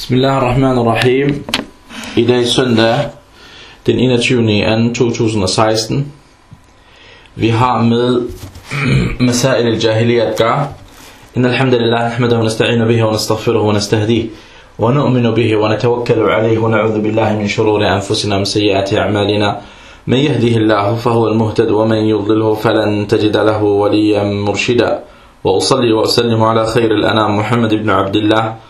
Bismillahirrahmanirrahim. I dag søndag, den 21. i 2. 2016. Vi har med مسائل الجاهلية at gøre. إن الحمد لله نحمده ونستعين به ونستغفره ونستهديه ونؤمن به ونتوكل عليه ونعوذ بالله من شرور أنفسنا ومن سيئات أعمالنا من يهده الله فهو المهتد ومن يضلله فلن تجد له وليا مرشدا وأصلي وأسلم على خير الأنام محمد بن عبد الله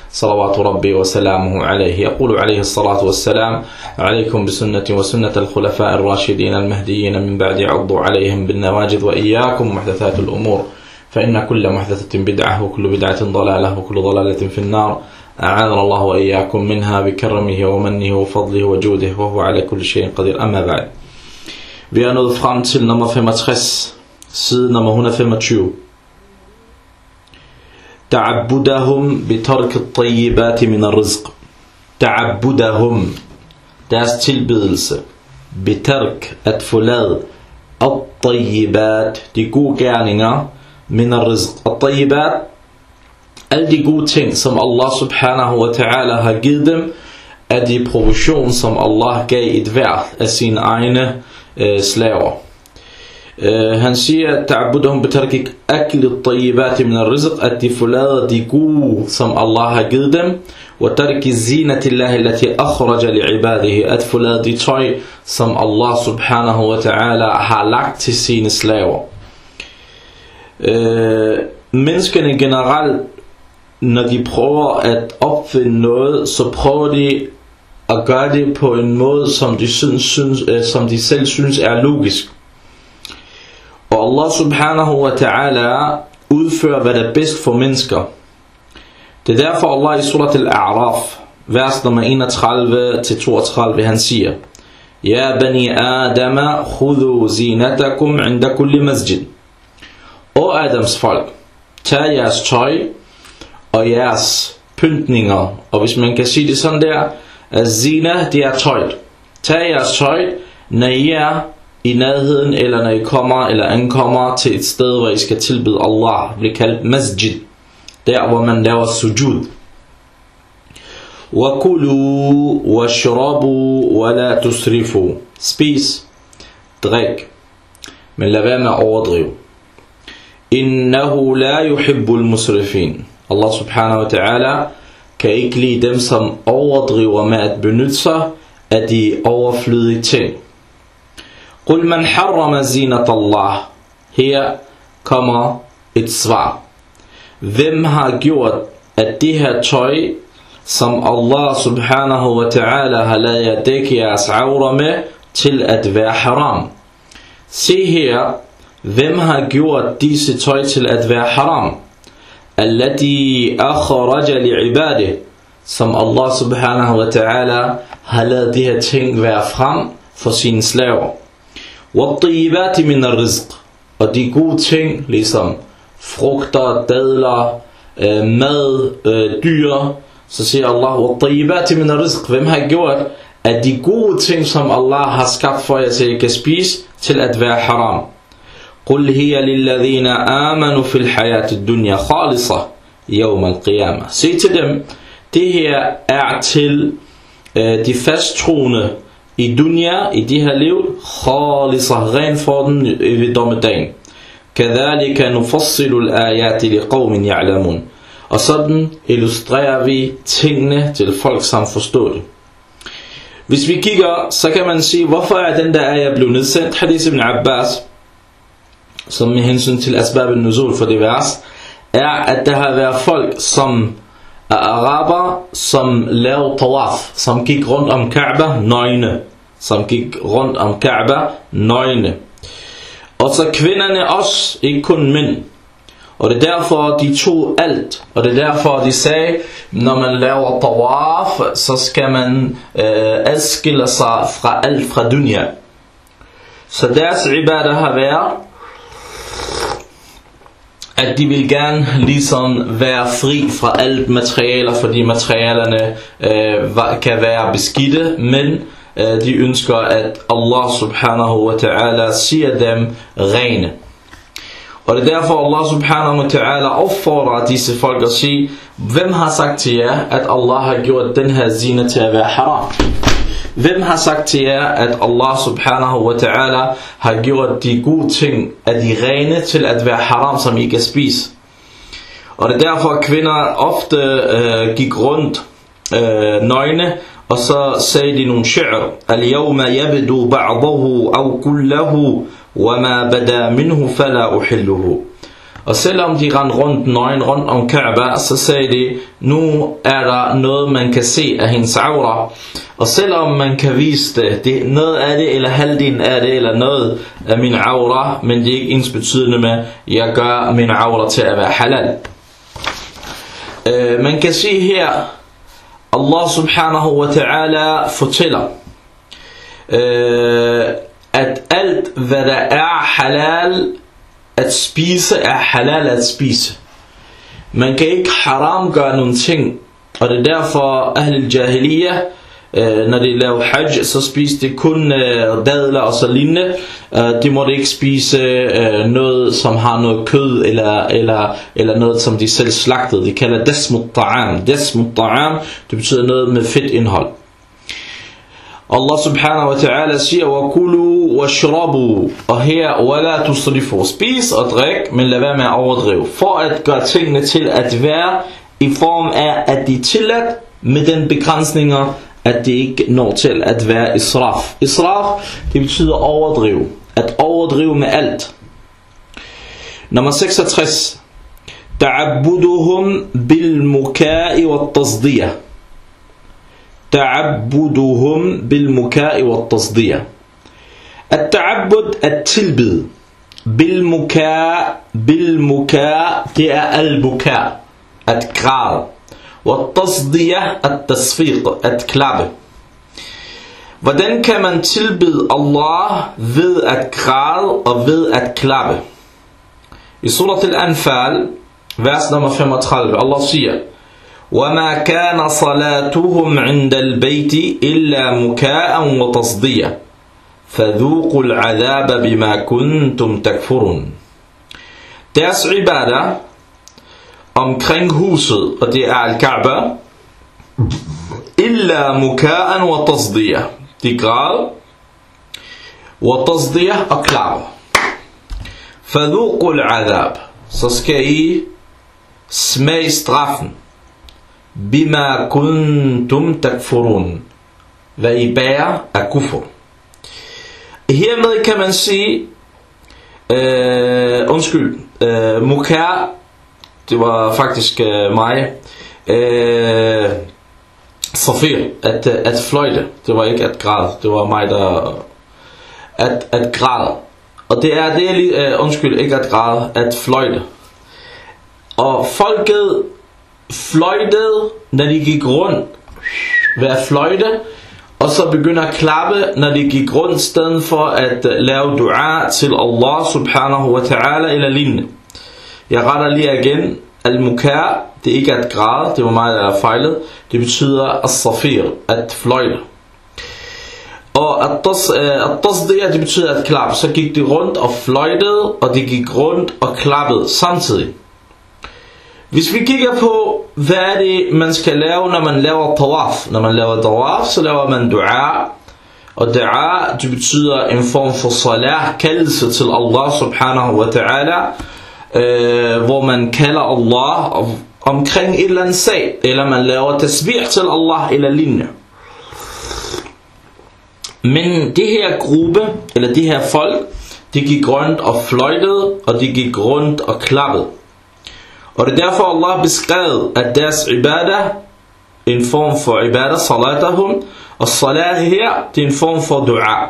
صلوات ربي وسلامه عليه. يقول عليه الصلاة والسلام عليكم بسنة وسنة الخلفاء الراشدين المهديين من بعد عضوا عليهم بالنواجذ وإياكم محدثات الأمور. فإن كل محدثة بدعة وكل بدعة ضلالة وكل ضلالة في النار. أعاذنا الله وإياكم منها بكرمه ومنه وفضله وجوده وهو على كل شيء قدير. أما بعد. Vi er nået frem til nummer 65, side nummer 125. تعبدهم بترك الطيبات من الرزق تعبدهم deres tilbedelse بترك at forlade الطيبات de gode gerninger من الرزق الطيبات alle de gode ting som Allah subhanahu wa ta'ala har givet dem er de provision som Allah gav et hver af sine egne øh, slaver Uh, Øh, han siger, at ta'budahum betarkik akli tayyibati min al-rizq, at de forlader de gode, som Allah har givet dem, og tarki zinati Allah, allati akhraja li'ibadihi, at forlade de tøj, som Allah subhanahu wa ta'ala har lagt til sine slaver. Uh, menneskene generelt, når de prøver at opfinde noget, så prøver de at gøre det på en måde, som de, synes, synes, øh, som de selv synes er logisk. Og Allah subhanahu wa ta'ala udfører, hvad der er bedst for mennesker. Det er derfor Allah i surat al-A'raf, vers nummer 31-32, han siger, Ja bani Adama, khudu zinatakum inda kulli masjid. Og Adams folk, tag jeres tøj og jeres pyntninger. Og hvis man kan sige det sådan der, at zina, det er tøj. Tag jeres tøj, når I er i nærheden, eller når I kommer eller ankommer til et sted, hvor I skal tilbede Allah, bliver kaldt masjid. Der, hvor man laver sujud. وَكُلُوا وَاشْرَبُوا وَلَا تُسْرِفُوا Spis, drik, men lad være med at overdrive. إِنَّهُ لَا يُحِبُّ الْمُسْرِفِينَ Allah subhanahu wa ta'ala kan ikke lide dem, som overdriver med at benytte sig af de overflødige ting. قل من حرم زينة الله Her kommer et svar. Hvem har gjort, at det her tøj, som Allah subhanahu wa ta'ala har lavet jer dække jeres aura med, til at være haram? Se her, hvem har gjort disse tøj til at være haram? Allati akhraja li'ibadih, som Allah subhanahu wa ta'ala har lavet de her ting være frem for sine slaver. وَالطِّيبَاتِ مِنَ الرِّزْقِ Og de gode ting, ligesom frugter, dadler, øh, mad, øh, dyr, så siger Allah, وَالطِّيبَاتِ مِنَ الرِّزْقِ Hvem har gjort, at de gode ting, som Allah har skabt for jer, så I kan spise, til at være haram? قُلْ هِيَ لِلَّذِينَ آمَنُوا فِي الْحَيَاةِ الدُّنْيَا خَالِصَةً يَوْمَ الْقِيَامَةِ Se til dem, det her er til øh, de fasttroende, i dunya, i det her liv, khalisa, ren for den ved dommedagen. Kadhalika nufassilu al-ayati liqawmin ya'lamun. Og sådan illustrerer vi tingene til folk, som forstår det. Hvis vi kigger, så kan man sige, hvorfor er den der ayah blevet nedsendt? Hadith ibn Abbas, som med hensyn til asbab al-nuzul for det vers, er, at der har været folk, som er araber, som lavede tawaf, som gik rundt om Kaaba nøgne, som gik rundt om Kaaba nøgne. Og så kvinderne også, ikke kun mænd. Og det er derfor, de tog alt. Og det er derfor, de sagde, når man laver tawaf, så skal man øh, adskille sig fra alt fra dunya. Så deres ibadah har været at de vil gerne ligesom være fri fra alt materialer, fordi materialerne øh, kan være beskidte, men Øh, de ønsker, at Allah subhanahu wa ta'ala siger dem rene. Og det er derfor Allah subhanahu wa ta'ala opfordrer disse folk at sige, hvem har sagt til jer, at Allah har gjort den her zina til at være haram? Hvem har sagt til jer, at Allah subhanahu wa ta'ala har gjort de gode ting af de rene til at være haram, som I kan spise? Og det er derfor, at kvinder ofte øh, gik rundt øh, nøgne, og så sagde de nogle shi'r. Al-yawma yabdu ba'dahu aw kullahu, wa ma bada minhu fala uhilluhu. Og selvom de rendte rundt nøgen rundt om Kaaba, så sagde de, nu er der noget, man kan se af hendes aura. Og selvom man kan vise det, det noget af det, eller halvdelen af det, eller noget af min aura, men det er ikke ens betydende med, at jeg gør min aura til at være halal. Øh, man kan se her, Allah subhanahu wa ta'ala fortæller, uh, at alt hvad der er halal, at spise er halal at spise. Man kan ikke haram gøre nogle ting, og det er derfor Ahl al-Jahiliyyah, øh, når de lavede hajj, så spiste de kun øh, dadler og så lignende. Øh, de måtte ikke spise øh, noget, som har noget kød, eller, eller, eller noget, som de selv slagtede. De kalder desmut ta'am. Desmut ta'am, det betyder noget med fedt indhold. Allah subhanahu wa ta'ala siger, وَكُلُوا وَاشْرَبُوا Og her, وَلَا تُصْرِفُوا Spis og drik, men lad være med at overdrive. For at gøre tingene til at være i form af, at de er tilladt med den begrænsninger, at det ikke når til at være israf. Israf, det betyder overdrive. At overdrive med alt. Nummer 66. تعبدهم بالمكاء والتصدية تعبدهم بالمكاء والتصدية التعبد التلبد بالمكاء بالمكاء det البكاء الكرار والتصدية التصفيق الكلاب Hvordan kan man tilbede Allah ved at græde og ved at klappe? I surat al-Anfal, vers nummer 35, Allah siger, وما كان صلاتهم عند البيت إلا مكاء وتصدية فذوقوا العذاب بما كنتم تكفرون Deres ibadah omkring huset, og det er al-Kaaba, illa muka'an wa tasdiyah. De græd, wa tasdiyah og klapper. Fadhuqul adab. Så skal I smage straffen. Bima kuntum takfurun. Hvad I bærer af kufur. Hermed kan man sige, øh, undskyld, øh, mukar, det var faktisk øh, mig, øh, Safir, at, øh, at fløjte, det var ikke at græde, det var mig, der, at, at græde. Og det er, det er lige, øh, undskyld, ikke at græde, at fløjte. Og folket fløjtede, når de gik rundt ved at fløjte, og så begynder at klappe, når de gik rundt, stedet for at øh, lave dua til Allah subhanahu wa ta'ala eller lignende. Jeg retter lige igen. Al-mukar, det er ikke at græde, det var mig, der er fejlet. Det betyder as-safir, at fløjte. Og at-tasdiya, øh, det betyder at klappe. Så gik de rundt og fløjtede, og de gik rundt og klappede samtidig. Hvis vi kigger på, hvad er det, man skal lave, når man laver tawaf. Når man laver tawaf, så laver man dua. Og dua, det betyder en form for salah, kaldelse til Allah subhanahu wa ta'ala, øh, hvor man kalder Allah omkring et eller andet sag, eller man laver tasbih til Allah eller lignende. Men det her gruppe, eller de her folk, de gik rundt og fløjtede, og de gik rundt og klappede. Og det er derfor Allah beskrev, at deres ibadah, en form for ibadah, salatahum, og salat her, det er en form for dua.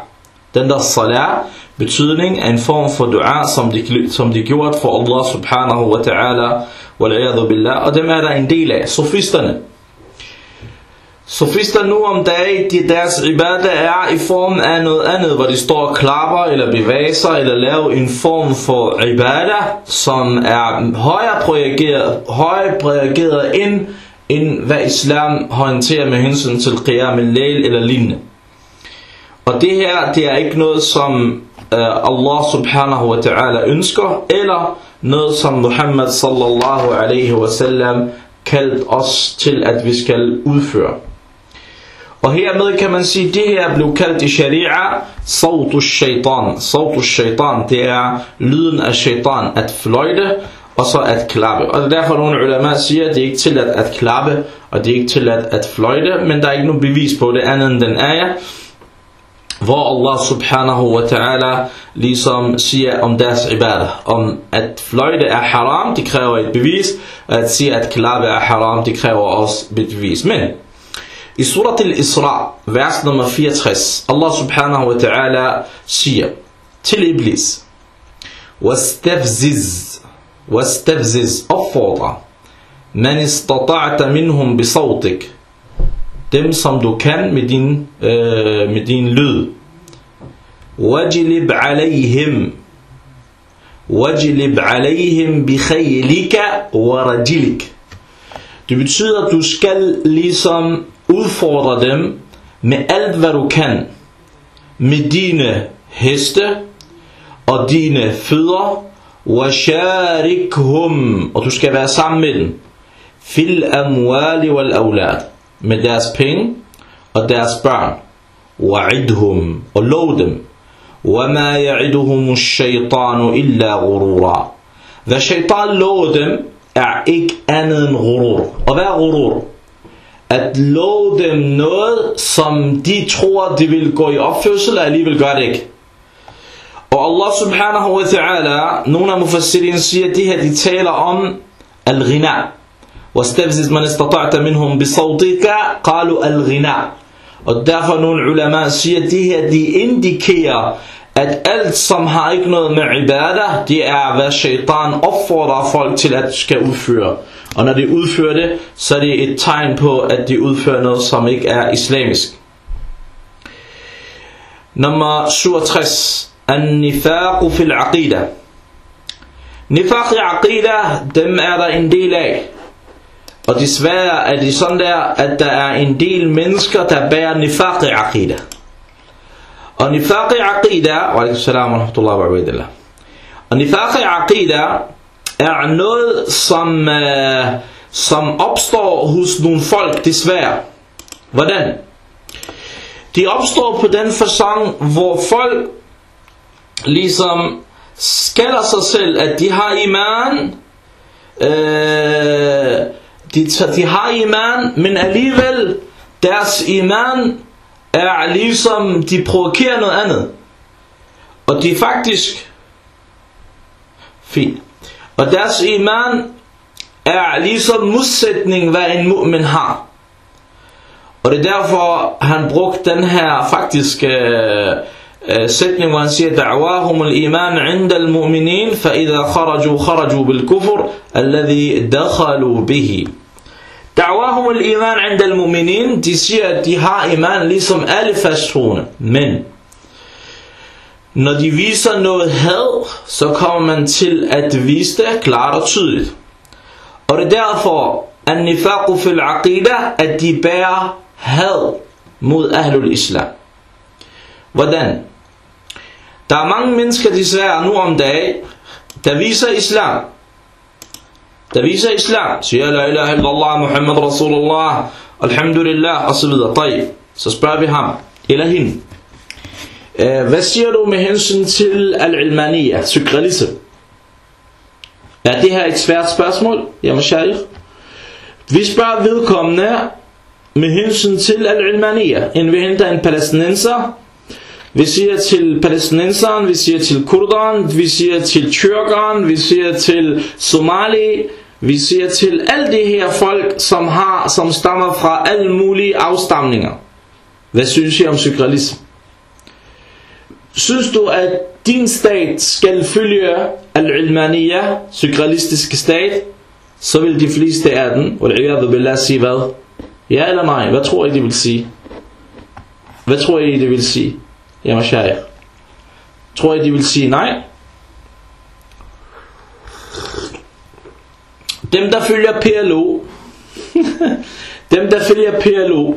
Den der salat, betydning af en form for dua, som de, som de gjorde for Allah subhanahu wa ta'ala, wal billah, og dem er der en del af, sofisterne. Sofister nu om dagen, de, deres ibadah er i form af noget andet, hvor de står og klapper, eller bevæger sig, eller laver en form for ibadah, som er højere projageret, højere projageret ind, end hvad islam håndterer med hensyn til qiyam al-lail eller lignende. Og det her, det er ikke noget, som Øh, Allah subhanahu wa ta'ala ønsker, eller noget, som Muhammad sallallahu alaihi wa sallam kaldt os til, at vi skal udføre. Og hermed kan man sige, at det her blev kaldt i sharia Sautu shaitan. Sautu shaitan, det er lyden af shaitan, at fløjte og så at klappe. Og derfor nogle ulema siger, at det er ikke tilladt at klappe, og det er ikke tilladt at fløjte, men der er ikke nogen bevis på det andet end den ayah, hvor Allah subhanahu wa ta'ala ligesom siger om deres ibadah, om at fløjte er haram, det kræver et bevis, at sige at klappe er haram, det kræver også et bevis. Men i surat al-Isra, vers nummer 64, Allah subhanahu wa ta'ala siger til Iblis, واستفزز واستفزز opfordre man istata'ta minhum bisautik dem som du kan med din, øh, med din lyd wajlib alayhim wajlib alayhim bi khaylika wa rajilik det betyder at du skal ligesom udfordre dem med alt hvad du kan med dine heste og dine fødder وشاركهم og du skal være sammen med dem fil amwali wal awlad med deres penge og deres børn wa'idhum og lov dem وما يعدهم الشيطان إلا غرورا hvad shaitan lover dem er ikke andet end gurur og hvad er gurur? at love dem noget som de tror de vil gå i opførsel og alligevel gør det ikke og Allah subhanahu wa ta'ala, nogle af mufassirin siger, at det her de taler om al-ghina. واستفزز من استطعت منهم بصوتك قالوا الغناء og derfor nogle ulama siger at det her de indikerer at alt som har ikke noget med ibadah det er hvad shaitan opfordrer folk til at skal udføre og når de udfører det så er det et tegn på at de udfører noget som ikke er islamisk nummer 67 النفاق في العقيدة Nifaq i aqida, dem er der en del af. Og desværre er det sådan der, at der er en del mennesker, der bærer nifaq i aqida. Og nifaq i aqida, wa alaikum salam wa rahmatullahi wa barakatuh. Og nifaq i aqida er noget, som, øh, som opstår hos nogle folk, desværre. Hvordan? De opstår på den fasong, hvor folk ligesom skælder sig selv, at de har iman, øh, de, de har iman, men alligevel deres iman er ligesom, de provokerer noget andet. Og de er faktisk fint. Og deres iman er ligesom modsætning, hvad en mu'min har. Og det er derfor, han brugte den her faktisk øh, sætning, hvor han siger, Da'wahum al-iman inda al-mu'minin, fa idha kharaju kharaju bil-kufur, alladhi dakhalu bihi. دعواهم الإيمان عند المؤمنين de siger, at de har iman ligesom alle fasttroende. Men når de viser noget had, så kommer man til at vise det klart og tydeligt. Og det er derfor, at nifaqu fil aqida, at de bærer had mod ahlul islam. Hvordan? Der er mange mennesker desværre nu om dagen, der viser islam. der viser islam, siger la ilaha illallah, Muhammad Rasulullah, alhamdulillah osv. Så spørger vi ham eller hende. Øh, hvad siger du med hensyn til al-ilmaniya, sykralisme? Er det her et svært spørgsmål? Jamen, shaykh. Vi spørger vedkommende med hensyn til al-ilmaniya, inden vi henter en palæstinenser. Vi siger til palæstinenseren, vi siger til kurderen, vi siger til tyrkeren, vi siger til somali, vi siger til alle de her folk, som har, som stammer fra alle mulige afstamninger. Hvad synes I om psykralisme? Synes du, at din stat skal følge al-ilmaniya, psykralistiske stat, så vil de fleste af den, og det billah sige hvad? Ja eller nej? Hvad tror I, det vil sige? Hvad tror I, det vil sige? Ja, Mashaykh. Tror I, de vil sige nej? Dem, der følger PLO, dem, der følger PLO,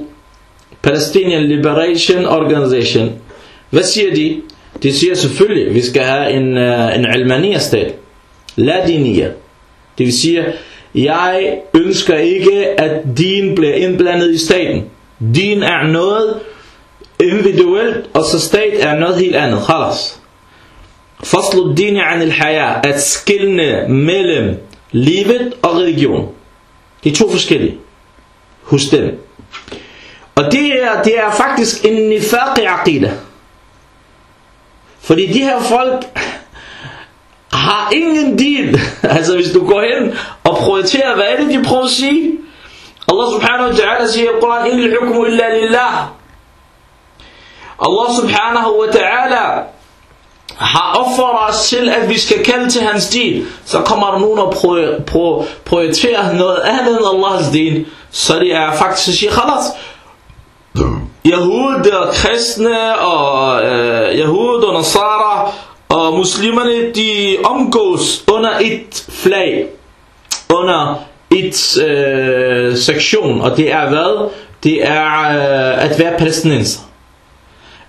Palestinian Liberation Organization, hvad siger de? De siger selvfølgelig, at vi skal have en, uh, en almania-stat. Ladinia. Det vil sige, jeg ønsker ikke, at din bliver indblandet i staten. Din er noget individuelt, og så stat er noget helt andet. Khalas. Faslu din an al-haya. At skille mellem livet og religion. Det er to forskellige Husk dem. Og det er, det er faktisk en nifaq i aqida. Fordi de her folk har ingen din. altså hvis du går hen og prioriterer, hvad er det de prøver at sige? Allah subhanahu wa ta'ala siger i Quran, Inni hukmu illa lillah. Allah subhanahu wa ta'ala har offeret os til, at vi skal kalde til hans din, så kommer der nogen og prioriterer noget andet end Allahs din, så det er faktisk i khalas, Jehud og kristne og øh, Jehud og Nasara og muslimerne, de omgås under et flag, under et øh, sektion, og det er hvad? Det er øh, at være palæstinenser,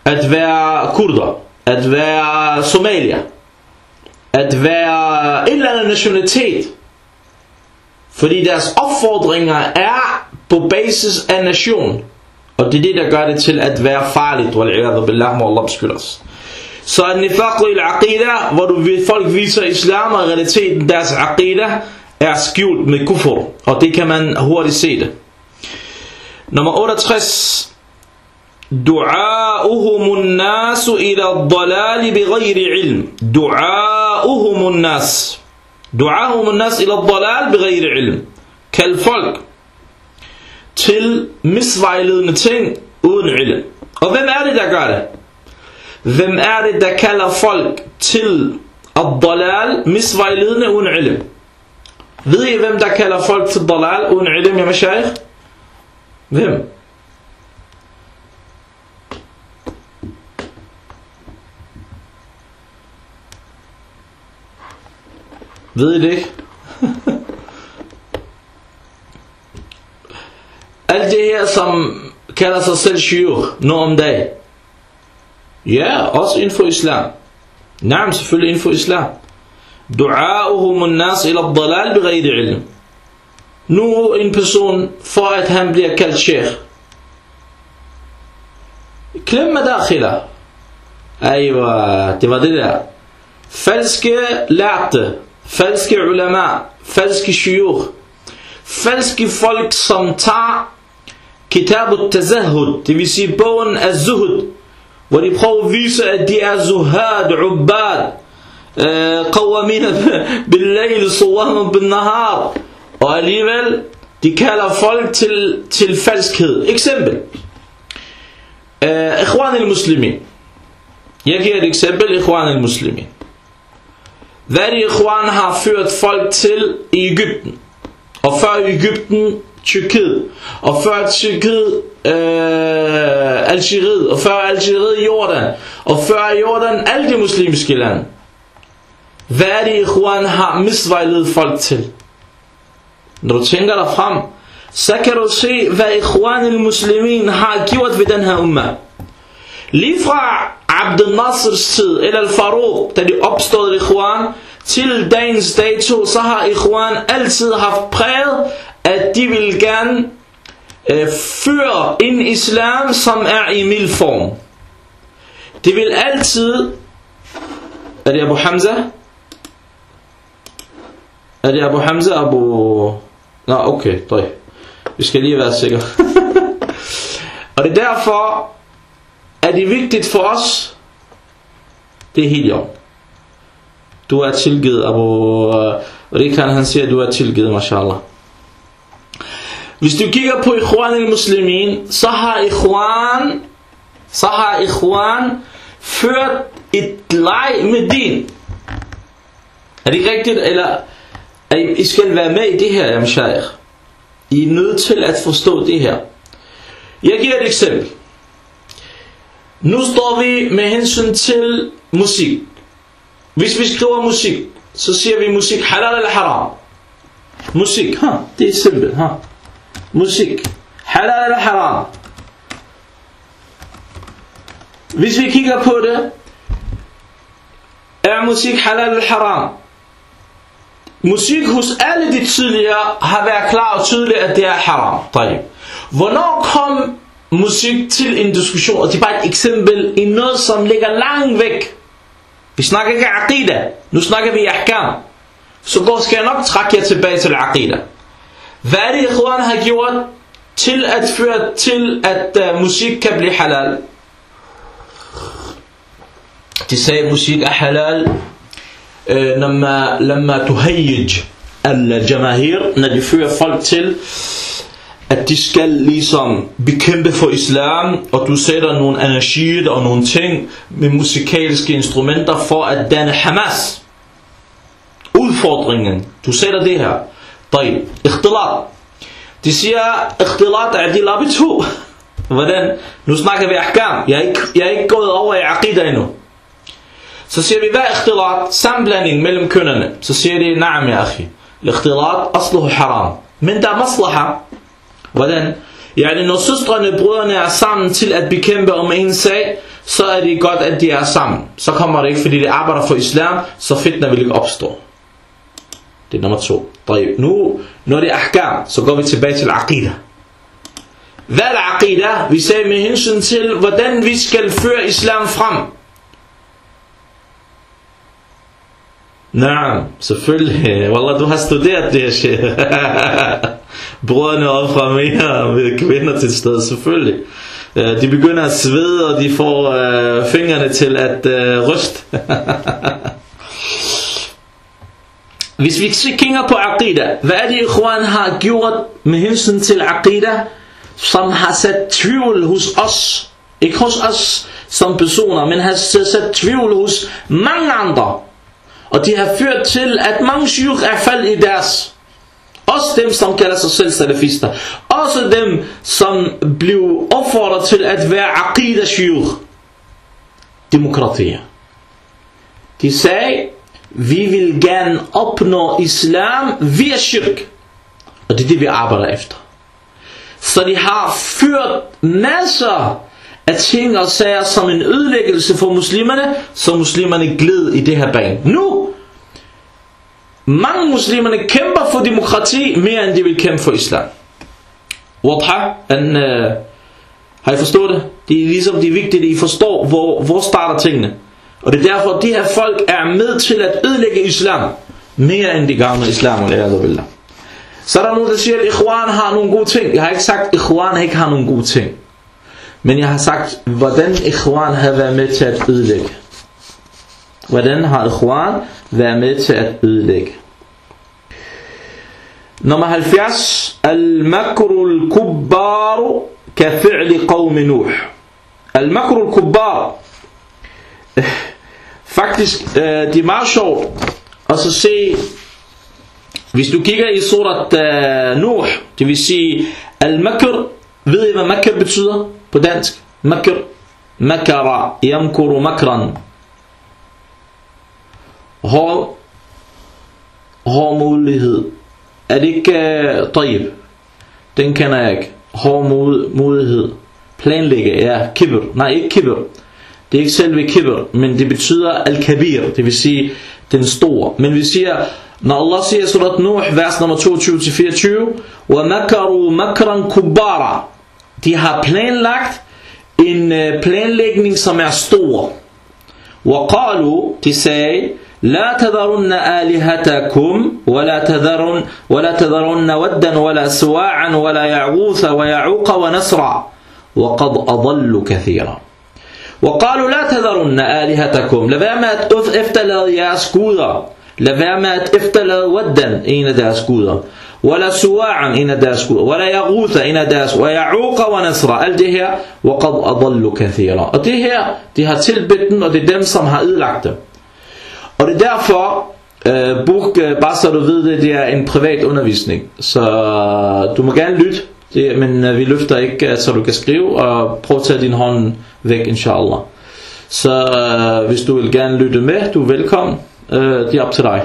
at være kurder, at være somalier, at være en eller anden nationalitet. Fordi deres opfordringer er på basis af nation. Og det er det, der gør det til at være farligt. Wal'iyadu billah, må Allah beskytte os. Så at nifaq i al-aqida, hvor du, folk viser islam, og realiteten deres aqidah, er skjult med kufur. Og det kan man hurtigt se det. Nummer 68. دعاؤهم الناس إلى الضلال بغير علم دعاؤهم الناس دعاؤهم الناس إلى الضلال بغير علم كالfolk til misvejledende ting uden ilm. Og hvem er det, der gør det? Hvem er det, der kalder folk til ad-dalal, misvejledende uden ilm? Ved I, hvem der kalder folk til dalal uden ilm, ja mashaykh? Hvem? Ved I det ikke? Alt det her, som kalder sig selv shiur, nu om dag. Ja, også inden for islam. Nej, selvfølgelig inden for islam. Du'a'uhum an-nas ila ad-dalal bighayri ilm. Nu en person for at han bliver kaldt sheikh. Klem dakhila. Aywa, det var det der. Falske lærte, falske ulama, falske shiur, falske folk som tager Kitab al-Tazahud, det vil sige bogen af Zuhud, hvor de prøver at vise, at de er zuhad, ubbad, qawamina bil-layl, suwahum bil-nahar, og alligevel, de kalder folk til, til falskhed. Eksempel. Ikhwan al-Muslimin. Jeg giver et eksempel, Ikhwan al-Muslimin. Hvad det Ikhwan har ført folk til i Ægypten. Og før Ægypten, Tyrkiet, og før Tyrkiet, øh, Algeriet, og før Algeriet, Jordan, og før Jordan, alle de muslimske lande. Hvad er det, Ikhwan har misvejledet folk til? Når du tænker dig frem, så kan du se, hvad Ikhwan al-Muslimin har gjort ved den her umma. Lige fra Abdel Nasrs tid, eller al-Faruq, da de opstod Ikhwan, til dagens dato, så har Ikhwan altid haft præget, at de vil gerne øh, føre en islam, som er i mild form. De vil altid... Er det Abu Hamza? Er det Abu Hamza? Abu... Nå, okay, døj. Vi skal lige være sikre. Og det er derfor, at det er vigtigt for os, det er helt jo. Du er tilgivet, Abu Rikan, han siger, at du er tilgivet, mashallah. Hvis du kigger på Ikhwan al-Muslimin, så har Ikhwan, så har Ikhwan ført et leg med din. Er det ikke rigtigt? Eller I skal være med i det her, Jamshaykh. I er nødt til at forstå det her. Jeg giver et eksempel. Nu står vi med hensyn til musik. Hvis vi skriver musik, så siger vi musik halal eller haram. Musik, ha, det er simpelt. Ha. Musik, halal eller haram. Hvis vi kigger på det, er musik halal eller haram? Musik hos alle de tidligere har været klar og tydeligt, at det er haram. Hvornår kom musik til en diskussion, og det er bare et eksempel i noget, som ligger langt væk. Vi snakker ikke aqida, nu snakker vi ahkam. Så går skal jeg nok trække jer tilbage til aqida. Hvad er det, Quran har gjort til at føre til, at uh, musik kan blive halal? De sagde, at musik er halal, øh, når man, når man tuhayj al-jamahir, når de fører folk til, at de skal ligesom bekæmpe for islam, og du sætter nogle energier og nogle ting med musikalske instrumenter for at danne Hamas. Udfordringen, du sætter det her. طيب, اختلاط. De siger, اختلاط er de lappe to. Hvordan? Nu snakker vi ahkam. Jeg er ikke, jeg er ikke gået over i aqida endnu. Så siger vi, hvad er ikhtilat? Sammenblanding mellem kønnerne. Så siger de, naam ya akhi. Ikhtilat, asluhu haram. Men der er maslaha. Hvordan? Ja, når søstrene brødrene er sammen til at bekæmpe om en sag, så er det godt, at de er sammen. Så kommer det ikke, fordi de arbejder for islam, så fitna vil ikke opstå. Det er nummer to. Nu, når det er ahkam, så går vi tilbage til aqidah. Hvad er aqidah? Vi sagde med hensyn til, hvordan vi skal føre islam frem. Nej, selvfølgelig. Wallah, du har studeret det her, sheikh. Brødrene offrer mere ved kvinder til sted, selvfølgelig. De begynder at svede, og de får øh, fingrene til at øh, ryste. Hvis vi kigger på Aqidah, hvad er det, Ikhwan har gjort med hensyn til aqida, som har sat tvivl hos os, ikke hos os som personer, men har sat tvivl hos mange andre. Og det har ført til, at mange syg er faldet i deres. Også dem, som kalder sig selv salafister. Også dem, som blev opfordret til at være aqida syg. Demokratier. De sagde, vi vil gerne opnå islam via shirk. Og det er det, vi arbejder efter. Så de har ført masser af ting og sager som en ødelæggelse for muslimerne, så muslimerne gled i det her bane. Nu, mange muslimerne kæmper for demokrati mere end de vil kæmpe for islam. Wadha, en, uh, øh, har I forstået det? Det er ligesom det er vigtigt, at I forstår, hvor, hvor starter tingene. Og det er derfor, at de her folk er med til at ødelægge islam, mere end de gavner islam. Så er der nogen, der siger, at Ikhwan har nogle gode ting. Jeg har ikke sagt, at Ikhwan ikke har nogle gode ting. Men jeg har sagt, hvordan Ikhwan havde været med til at ødelægge. Hvordan har Ikhwan været med til at ødelægge? Nummer 70. Al-makru al-kubbaru ka fi'li qawmi Nuh. Al-makru al-kubbaru. Faktisk, øh, det er meget sjovt at så se, hvis du kigger i surat øh, Nuh, det vil sige al-makr, ved I hvad makr betyder på dansk? Makr. Makara, yamkuru makran hård hård mulighed er det ikke uh, طيب den kender jeg ikke hård mod, modighed planlægge ja kibber nej ikke kibber det er ikke selve kibber men det betyder al-kabir det vil sige den store men vi siger når Allah siger surat Nuh vers nummer 22-24 وَمَكَرُوا مَكْرًا كُبَّارًا de har planlagt en planlægning som er stor وقالوا de sagde لا تذرن آلهتكم ولا تذرن ولا تذرن ودا ولا سواعا ولا يعوث ويعوق ونسرا. وقد أضلوا كثيرا. وقالوا لا تذرن آلهتكم. لذا ما افتل يا سكودا لذا ما افتل ودا إين دا سكودا ولا سواعا إين دا سكودا ولا يغوث إين دا ويعوق ونسرا. الجهة وقد أضلوا كثيرا. أتيها تيها تلبتن ودي دمسم هايلاكتب Og det er derfor, øh, Buk, øh, bare så du ved det, det er en privat undervisning. Så du må gerne lytte. Det, men øh, vi løfter ikke, øh, så du kan skrive, og prøv at tage din hånd væk, inshallah. Så øh, hvis du vil gerne lytte med, du er velkommen. Øh, det er op til dig.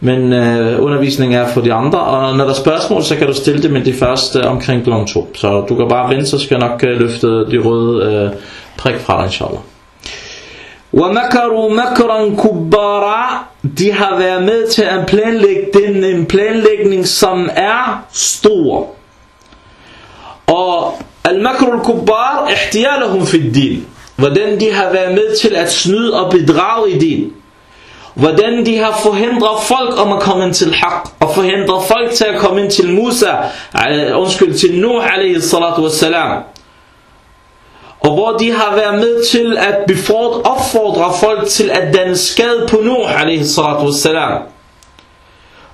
Men øh, undervisningen er for de andre, og når der er spørgsmål, så kan du stille det med de første omkring kl. 2. Så du kan bare vente, så skal jeg nok øh, løfte de røde øh, prik fra dig, inshallah. وَمَكَرُوا مَكْرًا كُبَّارًا De har været med til at planlægge den en planlægning, som er stor. Og al-makr al-kubbar, ihtialahum fi din. Hvordan de har været med til at snyde og bedrage i din. Hvordan de har forhindret folk om at komme ind til haq. Og forhindret folk til at komme ind til Musa. Undskyld, til Nuh alaihi salatu wassalam og hvor de har været med til at befordre, opfordre folk til at danne skade på Nuh alaihi salatu wassalam.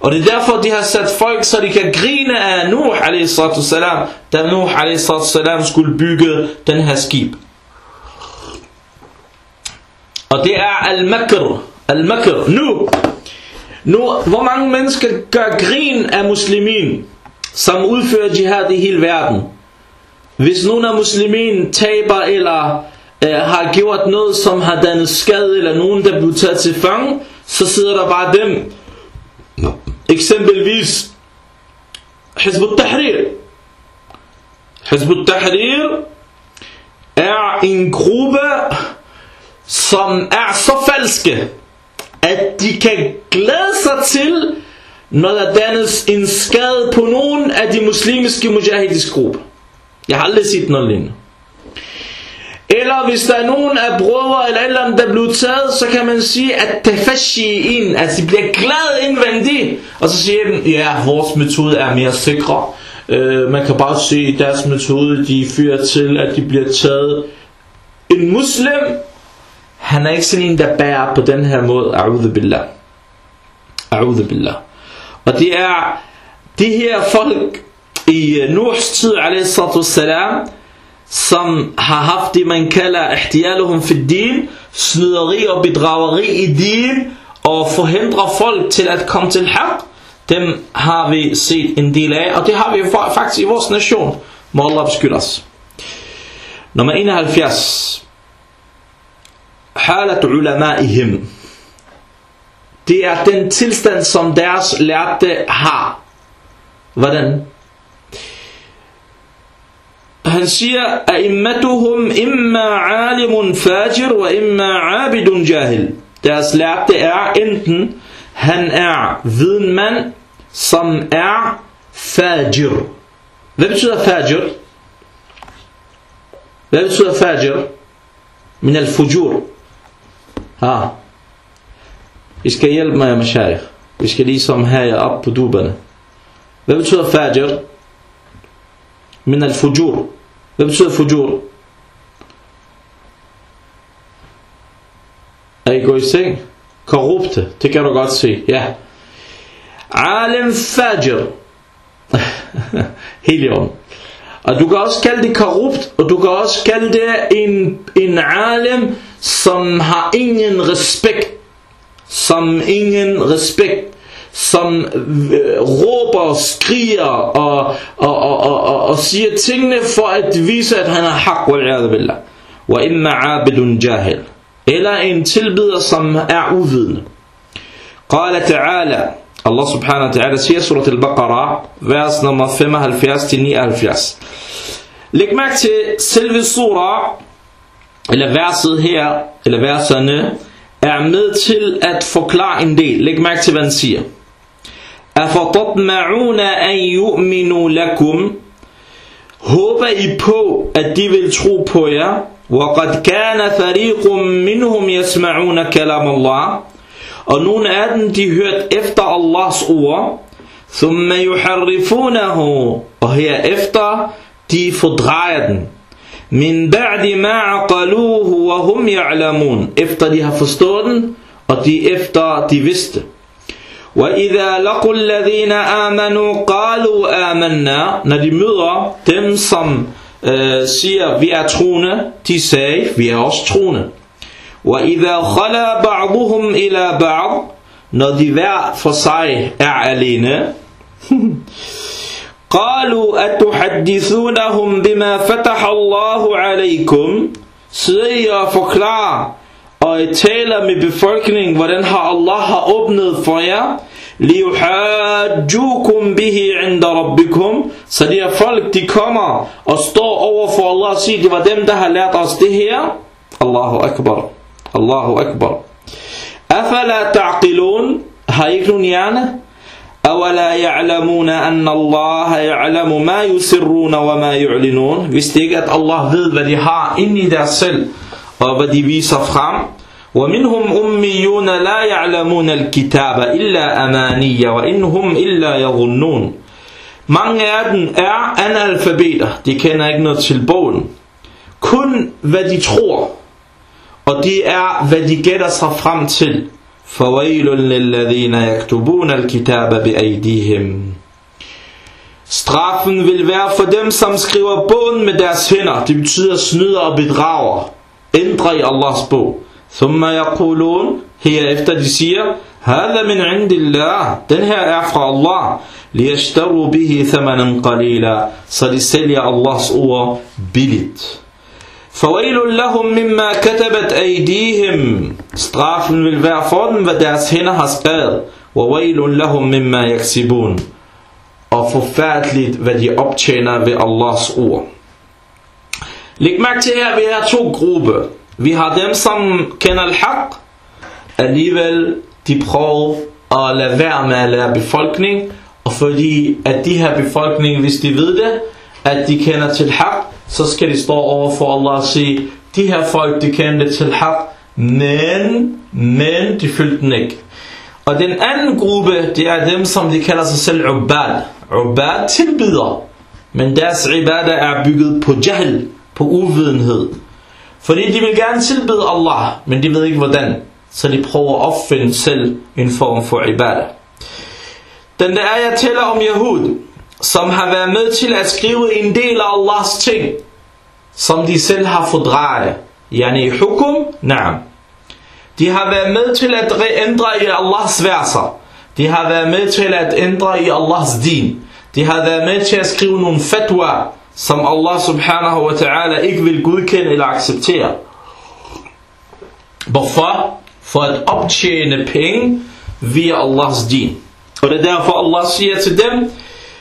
Og det er derfor de har sat folk så de kan grine af Nuh alaihi salatu wassalam, da Nuh alaihi salatu wassalam skulle bygge den her skib. Og det er al-makr, al-makr. Nu, nu, hvor mange mennesker gør grin af muslimin, som udfører jihad i hele verden? Hvis nogen af muslimin taber eller øh, har gjort noget, som har dannet skade, eller nogen, der bliver taget til fange, så sidder der bare dem. Eksempelvis Hizb tahrir Hizb tahrir er en gruppe, som er så falske, at de kan glæde sig til, når der dannes en skade på nogen af de muslimske mujahidis grupper. Jeg har aldrig set noget lignende. Eller hvis der er nogen af brødre eller et eller andet, der bliver taget, så kan man sige, at tafashi ind, at altså, de bliver glad indvendigt. Og så siger de, ja, vores metode er mere sikre. Uh, man kan bare se, at deres metode, de fører til, at de bliver taget. En muslim, han er ikke sådan en, der bærer på den her måde. A'udhu billah. A'udhu billah. Og det er de her folk, i øh, Nuhs tid, salam, som har haft det, man kalder ihtialuhum fi din, snyderi og bedrageri i din, og forhindre folk til at komme til haq, dem har vi set en del af, og det har vi faktisk i vores nation. Må Allah beskytte os. Nummer 71. Halat ulamaihim. Det er den tilstand, som deres lærte har. Hvordan? Han siger, A'immatuhum imma alimun fajir wa imma abidun jahil. Deres lærte er enten, han er videnmand, som er fajir. Hvad betyder fajir? Hvad betyder fajir? Min al-fujur. Ha. I skal hjælpe mig, Mashaykh. Vi skal ligesom have jer op på duberne. Hvad betyder fajir? Min al-fujur. Hvad betyder fujur? Er I gået i seng? Korrupte, det kan du godt se, ja. Alim fajr. Helt i orden. Og du kan også kalde det korrupt, og du kan også kalde det en, en alim, som har ingen respekt. Som ingen respekt som øh, råber og skriger og, og, og, og, og, og siger tingene for at vise, at han er haq, wal billah. Wa imma abidun jahil. Eller en tilbeder, som er uvidende. Qala ta'ala, Allah subhanahu wa ta'ala siger surat al-Baqarah, vers nummer 75-79. Læg mærke til selve surah, eller verset her, eller verserne, er med til at forklare en del. Læg mærke til, hvad han siger. أفتطمعون أن يؤمنوا لكم Håber I på, at de vil tro på jer? وَقَدْ كَانَ فَرِيقٌ مِّنْهُمْ يَسْمَعُونَ كَلَامَ اللَّهِ Og nogle af dem, de hørte efter Allahs ord. ثُمَّ يُحَرِّفُونَهُ Og herefter, de fordrejer den. مِنْ بَعْدِ مَا عَقَلُوهُ وَهُمْ يَعْلَمُونَ Efter de har forstået den, og de efter de vidste. وَإِذَا لَقُوا الَّذِينَ آمَنُوا قَالُوا آمَنَّا Når de møder dem, som øh, siger, vi er troende, de sagde, vi er også troende. وَإِذَا خَلَى بَعْضُهُمْ إِلَى بَعْض Når de hver for sig er alene, قالوا أتحدثونهم بما فتح الله عليكم Sidder I og forklarer og I taler med befolkningen, hvordan har Allah har åbnet for jer, لِيُحَاجُّوكُمْ بِهِ عِنْدَ رَبِّكُمْ Så de her folk, de kommer og står over for Allah og siger, det var dem, der har lært os det her. Allahu Akbar. Allahu Akbar. أَفَلَا تَعْقِلُونَ Har I ikke nogen hjerne? أَوَلَا يَعْلَمُونَ أَنَّ اللَّهَ يَعْلَمُ مَا يُسِرُّونَ وَمَا يُعْلِنُونَ Hvis det ikke, at Allah ved, hvad de har inde i deres selv, og hvad de viser frem. ومنهم أميون لا يعلمون الكتاب إلا أماني وإنهم إلا يظنون Mange af dem er analfabeter. De kender ikke noget til bogen. Kun hvad de tror. Og det er, hvad de gætter sig frem til. فَوَيْلٌ لِلَّذِينَ يَكْتُبُونَ الْكِتَابَ بِأَيْدِيهِمْ Straffen vil være for dem, som skriver bogen med deres hænder. Det betyder snyder og bedrager. Ændrer i Allahs bog. ثم يقولون herefter de siger من عند الله den her er fra Allah ليشتروا به ثمنا قليلا så de sælger Allahs ord billigt فويل لهم مما كتبت أيديهم straffen vil være for dem hvad deres hænder har skrevet وويل لهم مما يكسبون og forfærdeligt hvad de optjener ved Allahs ord Læg mærke til her, vi har to grupper vi har dem, som kender al-haq, alligevel de prøver at lade være med at lære befolkning, og fordi at de her befolkning, hvis de ved det, at de kender til haq, så skal de stå over for Allah og sige, de her folk, de kender til haq, men, men de følte den ikke. Og den anden gruppe, det er dem, som de kalder sig selv ubad. Ubad tilbyder, men deres ibadah er bygget på jahl, på uvidenhed. Fordi de vil gerne tilbede Allah, men de ved ikke hvordan. Så de prøver at opfinde selv en form for ibadah. Den der er jeg tæller om Yahud, som har været med til at skrive en del af Allahs ting, som de selv har fordrejet. Yani hukum, naam. De har været med til at ændre i Allahs verser. De har været med til at ændre i Allahs din. De har været med til at skrive nogle fatwa, som Allah subhanahu wa ta'ala ikke vil godkende eller acceptere. Hvorfor? For at optjene penge via Allahs din. Og det er derfor Allah siger til dem,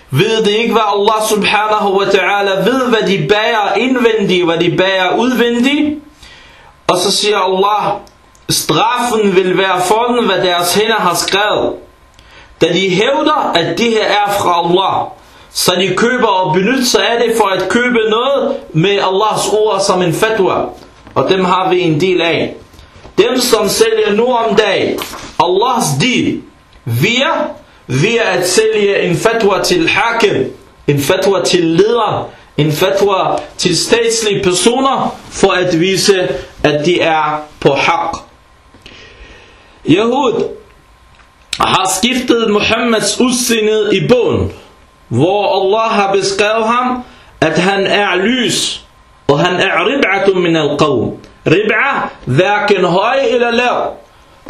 ved det ikke hvad Allah subhanahu wa ta'ala ved hvad de bærer indvendigt, hvad de bærer udvendigt. Og så siger Allah, straffen vil være for dem, hvad deres hænder har skrevet. Da de hævder, at det her er fra Allah. Så de køber og benytter sig af det for at købe noget med Allahs ord som en fatwa. Og dem har vi en del af. Dem som sælger nu om dag Allahs din via, via at sælge en fatwa til hakim, en fatwa til leder, en fatwa til statslige personer for at vise at de er på haq. Yahud har skiftet Muhammeds udseende i bogen hvor Allah har beskrevet ham, at han er lys, og han er rib'atun min al-qawm. Rib'a, hverken høj eller lav,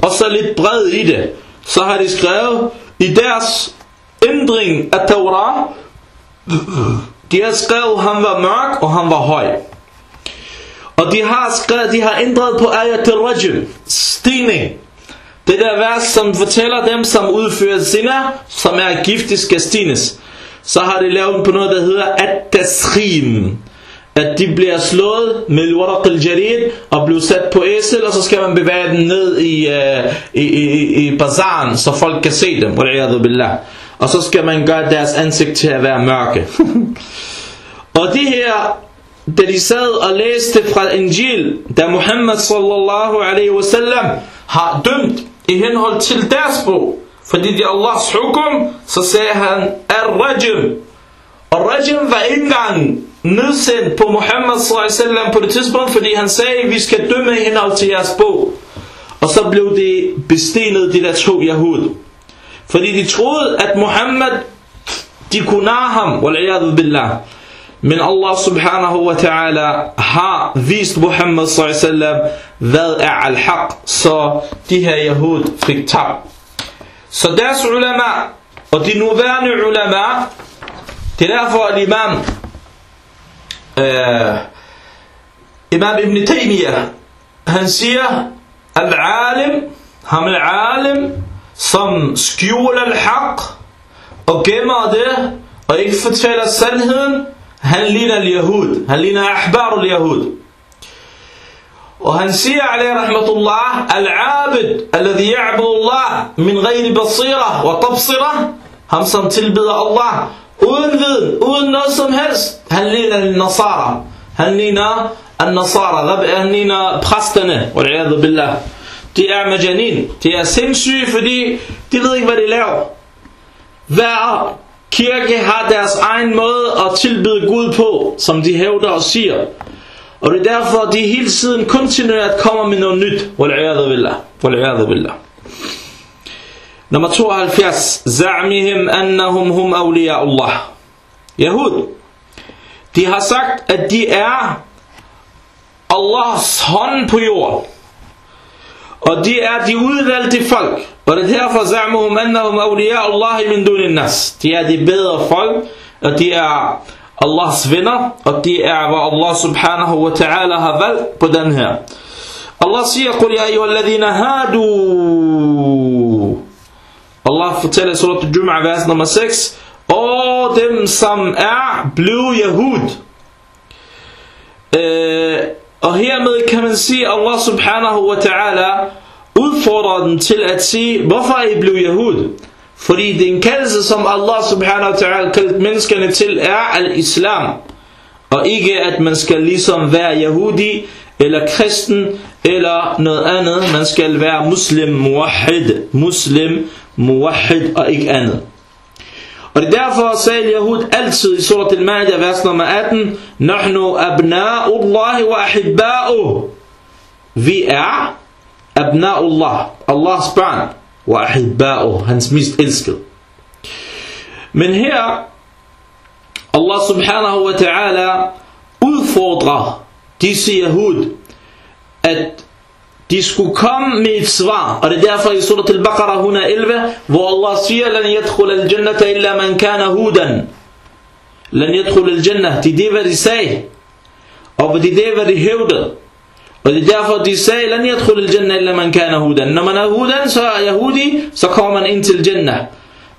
og så lidt bred i det. Så har de skrevet i deres ændring af Torah, de har skrevet, at han var mørk, og han var høj. Og de har skrevet, de har ændret på ayat al-rajm, stigning. Det der vers, som fortæller dem, som udfører zina, som er giftig, skal stines så har de lavet på noget, der hedder at-taskhim. At de bliver slået med waraq al-jarid og bliver sat på æsel, og så skal man bevæge dem ned i, uh, i, i, i bazaren, så folk kan se dem. billah. Og så skal man gøre deres ansigt til at være mørke. og det her, da de sad og læste fra Injil, da Muhammad sallallahu alaihi wasallam har dømt i henhold til deres bog, fordi det er Allahs hukum, så sagde han, Ar-Rajm. Og Rajm var ikke engang nedsendt på Muhammad sallallahu på det tidspunkt, fordi han sagde, vi skal dømme i henhold til jeres bog. Og så blev det bestenet, de der to jahud. Fordi de troede, at Muhammad, de kunne narre ham, wal billah. Men Allah subhanahu wa ta'ala har vist Muhammad sallallahu hvad er al-haq, så de her jahud fik tabt. Så deres ulama, og de nuværende ulama, Det er derfor, at imam, øh, imam Ibn Taymiyyah, han siger, al-alim, ham al-alim, som skjuler al-haq, og gemmer det, og ikke fortæller sandheden, han ligner al-yahud, han ligner ahbar al-yahud. Og han siger, alaihi rahmatullah, al-abid, alladhi ya'budu Allah, min ghayri basira wa tabsira, ham som tilbeder Allah, uden viden, uden noget som helst, han ligner al-nasara. Han ligner al-nasara, han ligner præsterne, wal'iyadu billah. De er majanin, de er sindssyge, fordi de ved ikke, hvad de laver. Hver kirke har deres egen måde at tilbyde Gud på, som de hævder og siger. Og det er derfor, de hele tiden kontinuert kommer med noget nyt. Wal'iyadu billah. Wal'iyadu billah. Nummer 72. Za'mihim annahum hum awliya Allah. Yahud. De har sagt, at de er Allahs hånd på jorden. Og de er de udvalgte folk. Og det er derfor, za'muhum annahum awliya Allah min dunin nas. De er de bedre folk, og de er Allahs venner, og det er, hvad Allah subhanahu wa ta'ala har valgt på den her. Allah siger, قُلْ يَا أَيُّهَا الَّذِينَ هَادُوا Allah fortæller i surat al-Jum'a, vers nummer 6, og dem, som er blevet Yahud. Øh, og hermed kan man sige, at Allah subhanahu wa ta'ala udfordrer dem til at sige, hvorfor er I blevet Yahud? Fordi den kaldelse, som Allah subhanahu wa ta'ala kaldt menneskerne til, er al-Islam. Og ikke at man skal ligesom være jahudi, eller kristen, eller noget andet. Man skal være muslim muwahid. Muslim muwahid og ikke andet. Og det er derfor sagde Yahud altid i surat al-Ma'idah, vers nummer 18, Nahnu abna'ullahi wa ahibba'uh. Vi er abna'ullah, Allahs børn ahibba'uh, hans mest elskede. Men her, Allah subhanahu wa ta'ala udfordrer disse Yahud, at de skulle komme med et svar. Og det er derfor i surat al-Baqarah 111, hvor Allah siger, لن يدخل الجنة إلا من كان هودا. لن يدخل الجنة. Det er det, hvad de sagde. Og det er det, hvad de hævdede. Og er derfor, de sagde, لن يدخل الجنة إلا من كان هودا. Når man er hudan, så er yahudi, så kommer man ind til Jannah.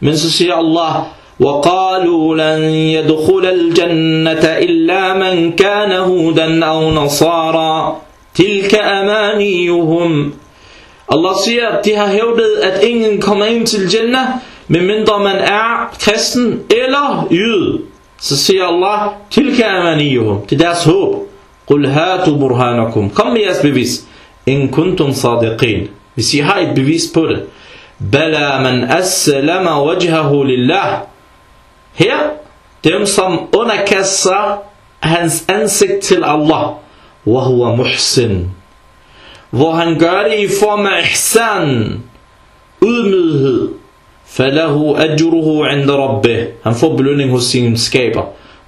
Men så siger Allah, وقالوا لن يدخل الجنة إلا من كان هودا أو نصارى Tilka amaniyuhum. Allah siger, at de har hævdet, at ingen kommer ind til Jannah, medmindre man er kristen eller jød. Så siger Allah, Tilka amaniyuhum. Det er deres håb. Qul hatu burhanakum. Kom med jeres bevis. In kuntum sadiqin. Hvis I har et bevis på det. Bala man aslama wajhahu lillah. Her, dem som underkaster hans ansigt til Allah. وهو محسن hvor han gør det i form af ihsan, ydmyghed, falahu ajruhu inda rabbih. Han får belønning hos sin skaber.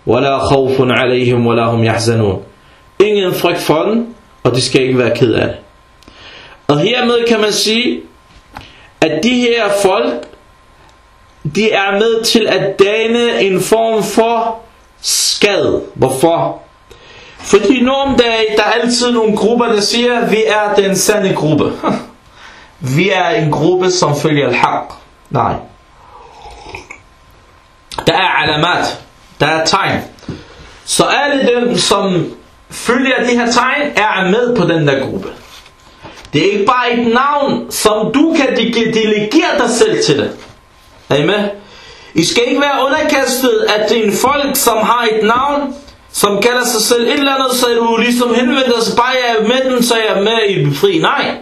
Wala khawfun alayhim, wala hum yahzanun. Ingen frygt for den, og de skal ikke være ked af det. Og hermed kan man sige, at de her folk, de er med til at danne en form for skad. Hvorfor? Fordi nu om dagen, der er altid nogle grupper, der siger, at vi er den sande gruppe. Vi er en gruppe, som følger al-haq. Nej. Der er alamat. Der er tegn. Så alle dem, som følger de her tegn, er med på den der gruppe. Det er ikke bare et navn, som du kan delegere dig selv til det. Er I med? I skal ikke være underkastet, at det er en folk, som har et navn, som kalder sig selv et eller andet, så du ligesom henvender sig, bare jeg er med den, så jeg er med i befri. Nej.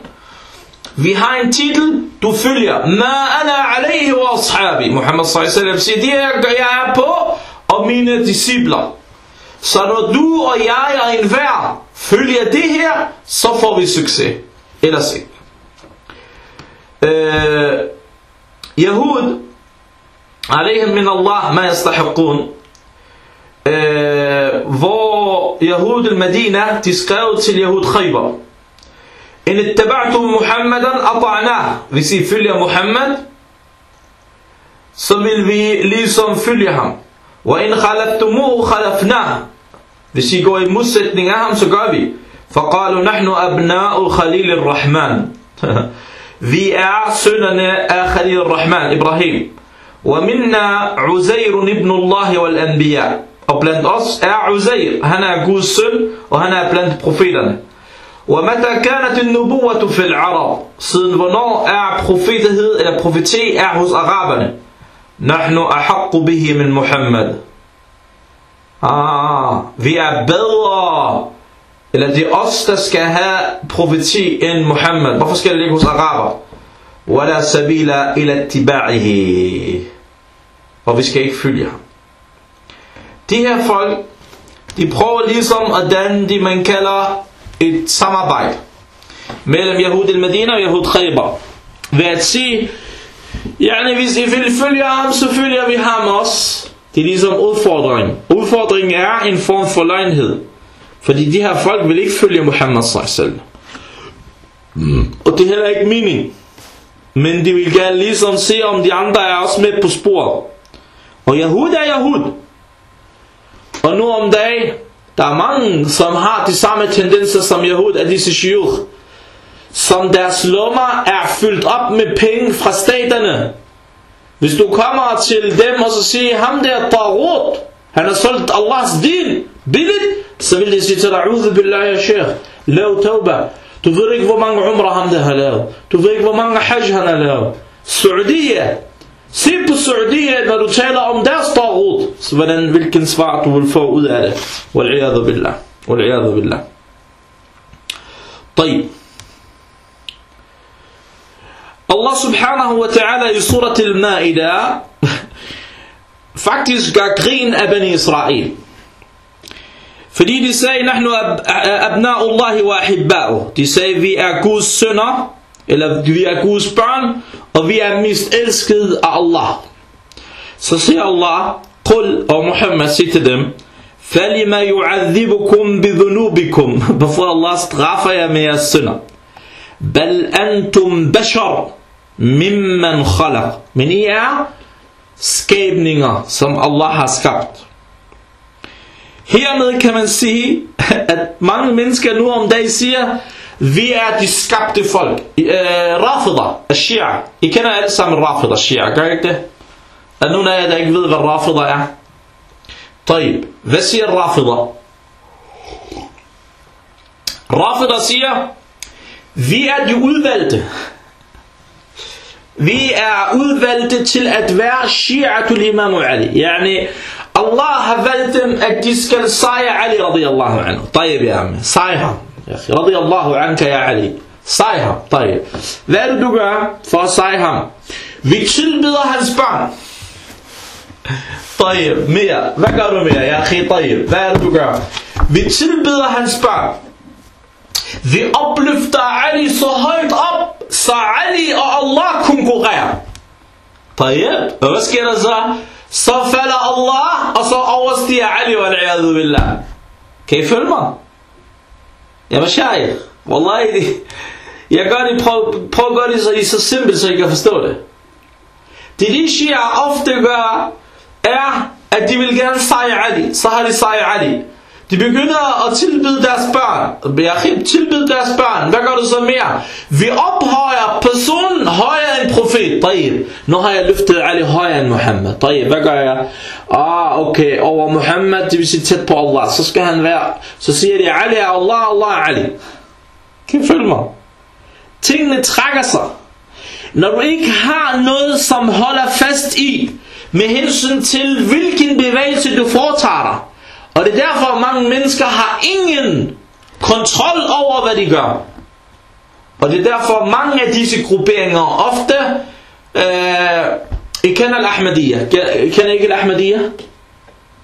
Vi har en titel, du følger. Ma ana alayhi wa ashabi. Muhammad sallallahu siger, det er, jeg er på, og mine discipler. Så når du og jeg og en hver følger det her, så får vi succes. Ellers ikke. Øh, Yahud, alayhim min Allah, ma yastahiqun. Øh, hvor Yahud al-Madina, de skrev til Yahud Khaybar. In ittaba'tum Muhammadan ata'na. Hvis I følger Muhammad, så vil vi ligesom følge ham. وَإِنْ خَلَفْتُمُوهُ خَلَفْنَا Hvis I går i modsætning af ham, så gør vi. فَقَالُوا نَحْنُ أَبْنَاءُ خَلِيلِ الرَّحْمَنِ Vi er sønnerne af Khalil al-Rahman, Ibrahim. وَمِنَّا عُزَيْرٌ ابْنُ اللَّهِ وَالْأَنْبِيَاءِ Og blandt os er Uzair, han er Guds søn, og han er blandt profeterne. وَمَتَى كَانَتِ النُّبُوَّةُ فِي الْعَرَبِ Siden hvornår er profetighed eller profeti er hos araberne? نَحْنُ أَحَقُّ بِهِ مِنْ Muhammad. Ah, vi er bedre eller det er os, der skal have profeti end Muhammad. Hvorfor skal det ligge hos araber? وَلَا سَبِيلَ إِلَى اتِّبَاعِهِ Og vi skal ikke følge ham. De her folk, de prøver ligesom at danne det, man kalder et samarbejde mellem Yahud al-Medina og Yahud Khaybar. Ved at sige, yani, hvis I vil følge ham, så følger vi ham også. Det er ligesom udfordringen. Udfordringen er en form for løgnhed. Fordi de her folk vil ikke følge Muhammad sallallahu mm. Og det er heller ikke mening. Men de vil gerne ligesom se, om de andre er også med på sporet. Og Yahud er Yahud. Og nu om dagen, der er mange, som har de samme tendenser som Yahud af disse shiur. Som deres lommer er fyldt op med penge fra staterne. Hvis du kommer til dem og så siger, ham der Tarot, han har solgt Allahs din billigt, så vil de sige til dig, Udhu billah ya sheikh, lav tauba. Du ved ikke, hvor mange umrah ham der har lavet. Du ved ikke, hvor mange hajj han har lavet. Saudiya. Se på Saudiya, når du taler om deres tagut, så hvordan, hvilken svar du vil få ud af det. Wal'iyadu billah. Wal'iyadu billah. طيب Allah subhanahu wa ta'ala i surat al-Ma'idah faktisk gør grin af Bani Israel. Fordi de sagde, Nahnu abna'ullahi wa ahibba'u. De sagde, vi er Guds sønner, eller vi er Guds børn, og vi er mest elskede af Allah. Så siger Allah, Qul og Muhammad siger til dem, فَلِمَا يُعَذِّبُكُمْ بِذُنُوبِكُمْ Hvorfor Allah straffer jer med jeres sønner? بَلْ أَنْتُمْ بَشَرٌ مِمَّنْ خَلَقْ Men I er skabninger, som Allah har skabt. Hermed kan man sige, at mange mennesker nu om dagen siger, vi er de skabte folk. Uh, Rafida, Shia. I kender alle sammen Rafida, Shia, gør I ikke det? Er nogen af jer, der ikke ved, hvad Rafida er? طيب, hvad siger Rafida? Rafida siger, vi er de udvalgte. Vi er udvalgte til at være shi'atul imam Ali. Yani, Allah har valgt dem, at de skal sejre Ali radiyallahu anhu. Tayyib, ja, sejre ham. Radiyallahu anka, ja Ali. Sejre ham, tayyib. Hvad er det, du gør for at sejre ham? Vi tilbyder hans barn. Tayyib, mere. Hvad gør du mere, ja, tayyib? Hvad er det, du gør? Vi tilbyder hans barn. Vi opløfter Ali så højt op, så Ali og Allah konkurrerer. Tayyip, og hvad sker der så? Så falder Allah, og så overstiger Ali, wal-i'adu billah. Kan I følge mig? Jamen, shaykh, wallahi, jeg gør det, prøv, prøv at gøre det så, I så simpelt, så I kan forstå det. Det de shia ofte gør, er, at de vil gerne sejre Ali. Så har de sejre Ali. De begynder at tilbyde deres børn. Joachim, tilbyde deres børn. Hvad gør du så mere? Vi ophøjer personen højere end profet. Tayyip. Nu har jeg løftet Ali højere end Muhammad. Tayyip, hvad gør jeg? Ah, okay. Over Muhammad, det vil sige tæt på Allah. Så skal han være. Så siger de, Ali er Allah, Allah er Ali. Kan I følge mig? Tingene trækker sig. Når du ikke har noget, som holder fast i, med hensyn til, hvilken bevægelse du foretager dig, og det er derfor, at mange mennesker har ingen kontrol over, hvad de gør. Og det er derfor, at mange af disse grupperinger ofte... Øh, I kender al-Ahmadiyya. Kender I ikke al-Ahmadiyya?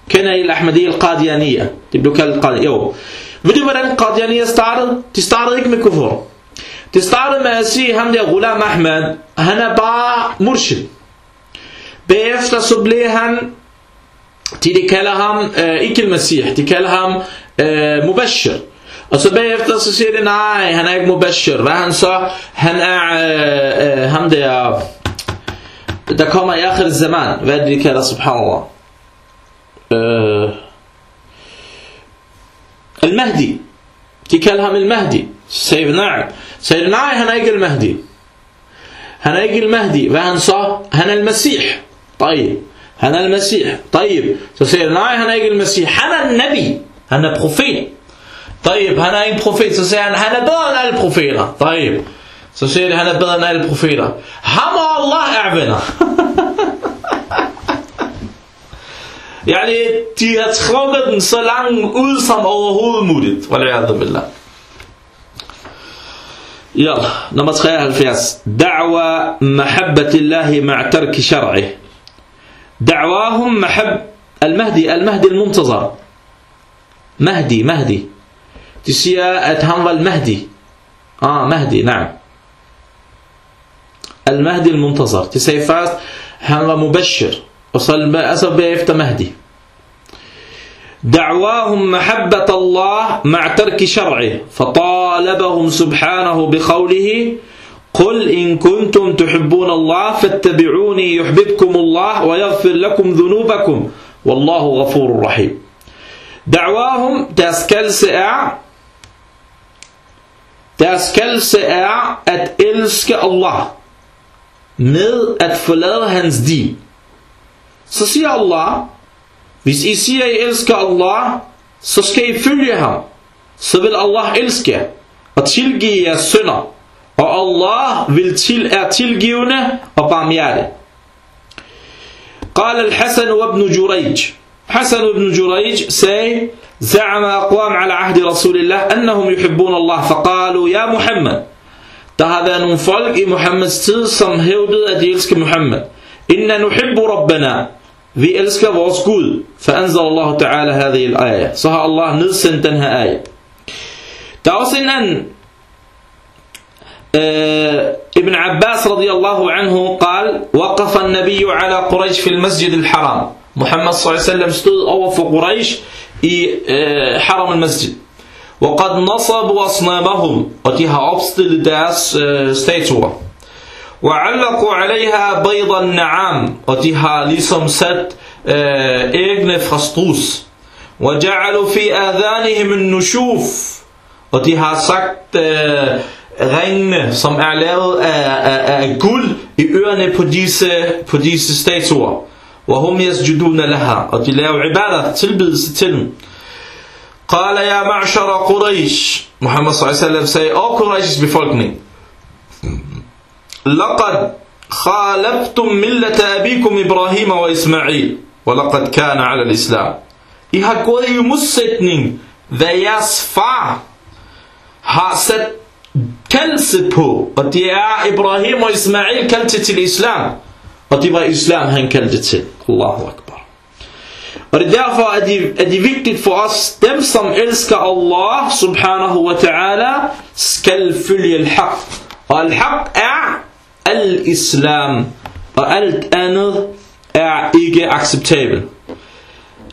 Kender I al-Ahmadiyya al-Qadianiyya? Det blev kaldt Qadianiyya. Jo. Ved du, hvordan Qadianiyya startede? De startede ikke med kufur. Det startede med at sige, ham der Ghulam Ahmad, han er bare murshid. Bagefter så blev han øh, ikke al-Masih, de kalder ham øh, Mubashir. Og så bagefter så siger de, nej, han er ikke Mubashir. Hvad er han så? Han er øh, øh, ham der, der kommer i akhir zaman. Hvad er det, de kalder, subhanallah? øh, Al-Mahdi. De kalder ham Al-Mahdi. Så sagde vi nej. Så sagde de, nej, han er ikke Al-Mahdi. Han er ikke Al-Mahdi. Hvad er han så? Han er Al-Masih. طيب. Er Al-Masih. طيب. Så de, nej, han er ikke Al-Masih. Han er Nabi. Han er profet. طيب. Han er ikke profet. Så sagde han, han er bedre end alle profeter. طيب. Så siger de, han er bedre end alle profeter. Ham og Allah er venner. Yani, de har trukket den så langt ud som overhovedet muligt. Waliyadu billah. يلا نمبر 73 دعوى محبة الله مع ترك شرعه دعواهم محب. المهدي المهدي المنتظر. مهدي مهدي. تسيا أتهم المهدي آه مهدي نعم. المهدي المنتظر. تسيا فاست هم مبشر. وصل أسف بيفت مهدي. دعواهم محبة الله مع ترك شرعه. فطالبهم سبحانه بقوله قل إن كنتم تحبون الله فاتبعوني يحببكم الله ويغفر لكم ذنوبكم والله غفور رحيم دعواهم deres kaldelse er deres kaldelse er at elske Allah med at forlade hans din så siger Allah Hvis I siger, at I elsker Allah, så skal I følge ham. Så vil Allah elske og tilgive jeres synder. Og Allah vil til, er tilgivende og barmhjertig. قال الحسن وابن جريج حسن بن جريج say زعم أقوام على عهد رسول الله أنهم يحبون الله فقالوا يا محمد Der har været nogle folk i Muhammeds tid, som hævdede, at de elsker Muhammed. Inna nuhibbu rabbana. Vi elsker vores Gud. فأنزل الله تعالى هذه الآية. Så har Allah nedsendt den her ayah. Der er også en anden. ابن عباس رضي الله عنه قال وقف النبي على قريش في المسجد الحرام. محمد صلى الله عليه وسلم stod over for Quraysh i haram al-masjid وقد نصبوا أصنامهم. Og de har opstillet deres statuer وعلقوا عليها بيض النعام. Og de har ligesom sat æggene fra strus وجعلوا في آذانهم النشوف. Og de har sagt ringene som er lavet af, af, af guld i ørerne på disse, på disse statuer وهم يسجدون لها og de laver ibadah tilbedelse til dem قال يا معشر قريش محمد صلى الله عليه وسلم sagde O Qurayshs befolkning لقد خالفتم ملة أبيكم إبراهيم وإسماعيل ولقد كان على الإسلام I har gået i modsætning, hvad jeres far har sat kaldte på, og det er Ibrahim og Ismail kaldte til islam. Og det var islam, han kaldte til. Allahu Akbar. Og det er derfor, at det, at vigtigt for os, dem som elsker Allah subhanahu wa ta'ala, skal følge al-haq. Og al-haq er al-islam, og alt andet er ikke acceptabelt.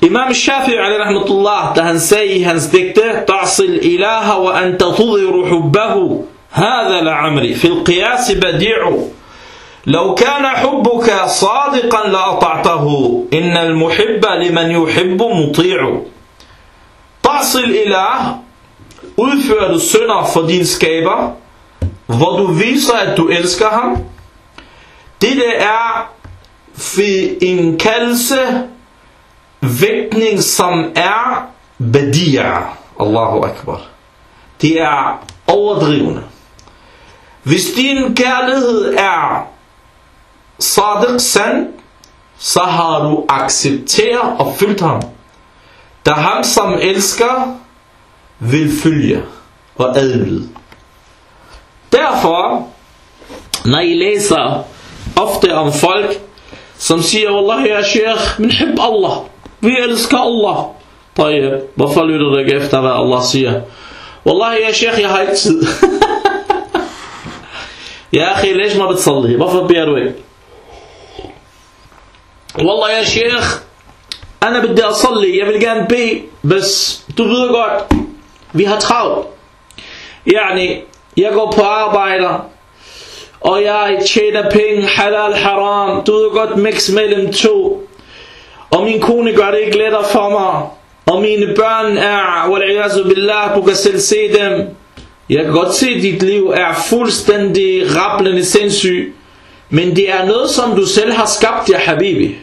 Imam Shafi'i alaihi rahmatullah, da han sagde i hans digte, Ta'sil ilaha wa anta tudhiru hubbahu, هذا لعمري في القياس بديع لو كان حبك صادقا لأطعته إن المحب لمن يحب مطيع تعصي الإله udfører du synder for din skaber hvor du viser at du elsker ham det er en kaldelse vægtning, som er badia. Allahu Akbar. Det er overdrivende. Hvis din kærlighed er sadiq sand, så har du accepteret og fyldt ham. Da ham, som elsker, vil følge og adlyde. Derfor, når I læser ofte om folk, som siger, Wallah, jeg er sheikh, men hib Allah. Vi elsker Allah. Tayyip, hvorfor lytter du ikke efter, hvad Allah siger? Wallahi, jeg er sheikh, jeg har ikke tid. يا أخي ليش ما بتصلي du ikke والله يا شيخ أنا بدي أصلي vil gerne bede بس ved godt vi har travlt يعني jeg går på arbejde og jeg tjener penge halal haram du ved godt mix mellem to Og min kone gør det ikke lettere for mig. Og mine børn er, wal'iyazu billah, du kan selv se dem. Jeg kan godt se, at dit liv er fuldstændig rablende sindssyg. Men det er noget, som du selv har skabt, ja habibi.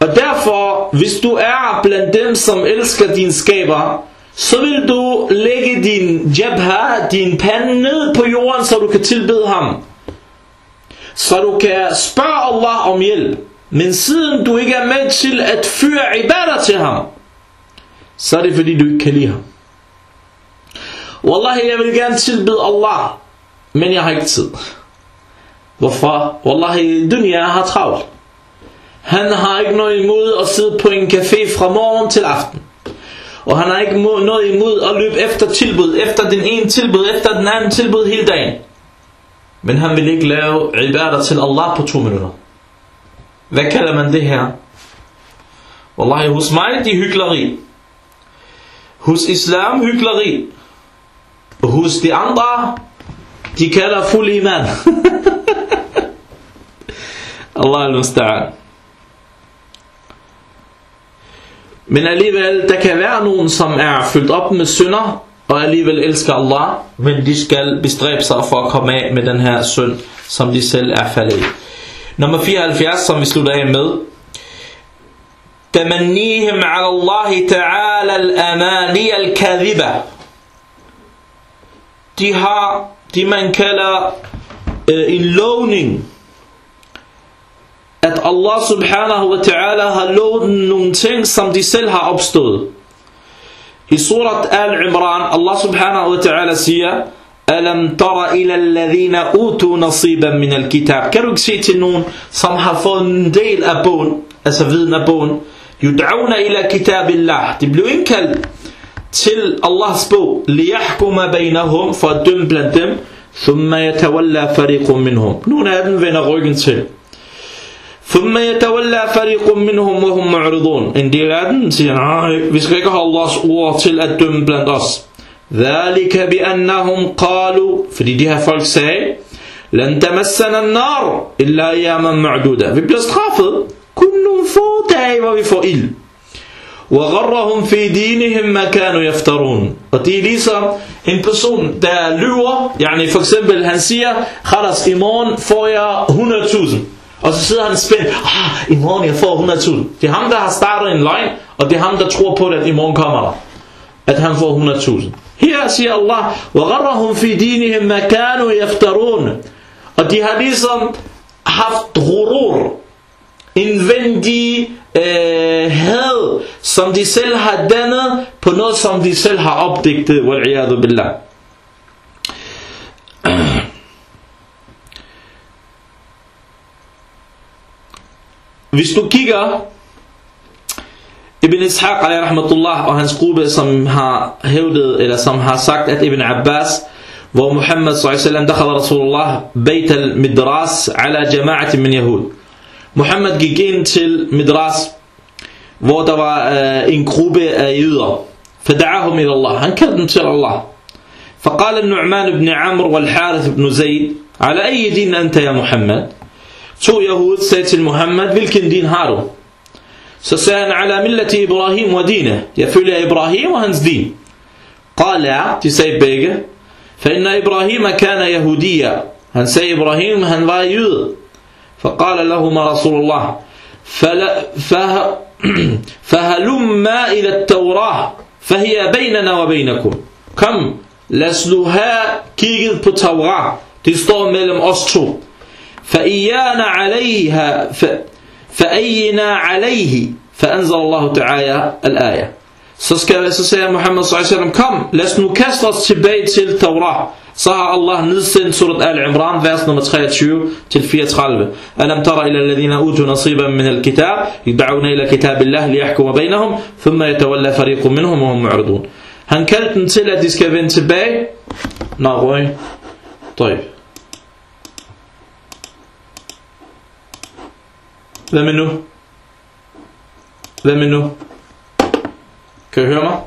Og derfor, hvis du er blandt dem, som elsker din skaber, så vil du lægge din jabha, din pande ned på jorden, så du kan tilbede ham. Så du kan spørge Allah om hjælp. Men siden du ikke er med til at fyre ibadah til ham, så er det fordi du ikke kan lide ham. Wallahi, jeg vil gerne tilbyde Allah, men jeg har ikke tid. Hvorfor? Wallahi, dunya har travlt. Han har ikke noget imod at sidde på en café fra morgen til aften. Og han har ikke noget imod at løbe efter tilbud, efter den ene tilbud, efter den anden tilbud hele dagen. Men han vil ikke lave ibadah til Allah på to minutter. Hvad kalder man det her? Wallahi, hos mig de er. Hos islam hyggeleri Hos de andre, de kalder fuld iman. Allah al-musta'an. Men alligevel, der kan være nogen, som er fyldt op med synder, og alligevel elsker Allah, men de skal bestræbe sig for at komme af med den her synd, som de selv er faldet i. Nummer 74, som vi slutter af med. تمنيهم على الله تعالى الأماني الكاذبة de har det man kalder øh, en lovning. At Allah subhanahu wa ta'ala har lovet nogle ting som de selv har opstået. I surat Al-Imran Allah subhanahu wa ta'ala siger Alam tara ila alladhina utu nasiban min al-kitab. Kan du ikke se til nogen som har fået en del af bogen altså viden af bogen Yud'auna ila kitabillah. De blev indkaldt. Til Allahs bog liyahkuma bainahum for at dømme blandt dem thumma yatawalla fariqun minhum nogle af dem vender ryggen til ثم يتولى فريق منهم وهم معرضون en del af dem siger nej vi skal ikke have Allahs ord til at dømme blandt os ذلك بأنهم قالوا fordi de her folk sagde لن تمسنا النار إلا أياما معدودة vi bliver straffet kun nogle få dage hvor vi får ild وغرهم في دينهم ما كانوا يفترون og det er ligesom en person der lyver yani for eksempel han siger khalas i morgen får jeg 100.000 og så sidder han spændt ah, i morgen jeg får 100.000 det er ham der har startet en løgn og det er ham der tror på det at i morgen kommer der at han får 100.000 her siger Allah وغرهم في دينهم ما كانوا يفترون og de har ligesom haft ghurur indvendig øh, had, som de selv har dannet på noget, som de selv har opdigtet, wal billah. Hvis du kigger Ibn Ishaq alayhi rahmatullah og hans gruppe, som har hævdet, eller som har sagt, at Ibn Abbas, hvor Muhammad sallallahu dakhala Rasulullah bayt al-midras ala jama'atin min yahud. Muhammad gik ind til midras, hvor der var øh, en gruppe af jøder. فدعاهم إلى الله han kaldte dem til Allah فقال النعمان بن عمرو والحارث بن زيد على أي دين أنت يا محمد to Yahud sagde til Muhammad, hvilken din har du? Så sagde han, ala millati Ibrahim wa dine. Jeg følger Ibrahim og hans din. قال de sagde begge, فإن إبراهيم كان يهوديا han sagde Ibrahim, han var jøde. فقال لهما رسول الله فل فه فهلما إلى التوراة فهي بيننا وبينكم. كم؟ لسلها كيغل بتوراة تستوى ملم أستو. فإيانا عليها ف فأينا عليه. فأنزل الله تعالى الآية. Så, محمد صلى الله عليه وسلم كم؟ lad os nu kaste. صاع الله نزل سورة آل عمران vers nummer 23 تلفية 34 ألم ترى إلى الذين أوتوا نصيبا من الكتاب يدعون إلى كتاب الله ليحكم بينهم ثم يتولى فريق منهم وهم معرضون. هنكلten til at de skal vende tilbage نعم طيب. Hvad med nu? Hvad med nu? Kan I høre mig?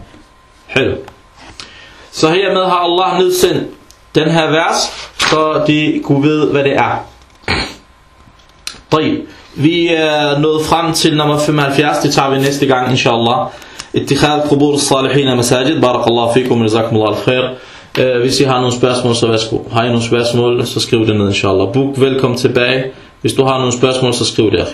Så hermed har Allah nedsendt den her vers, så de kunne vide, hvad det er. طيب. Vi er nået frem til nummer 75, det tager vi næste gang, inshallah. اتخاذ قبور الصالحين مساجد بارك الله فيكم وجزاكم الله الخير hvis I har nogle spørgsmål, så værsgo. Har I nogle spørgsmål, så skriv det ned, inshallah. Book, velkommen tilbage. Hvis du har nogle spørgsmål, så skriv det.